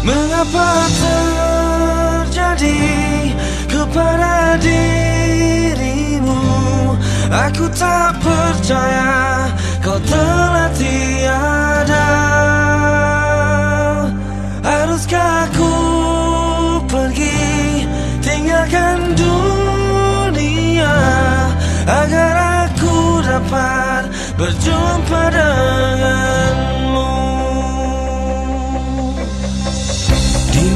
Mengapa terjadi kepada dirimu? Aku tak percaya kau telah tiada. Haruskah aku pergi? Tinggalkan dunia Agar aku dapat berjumpa denganmu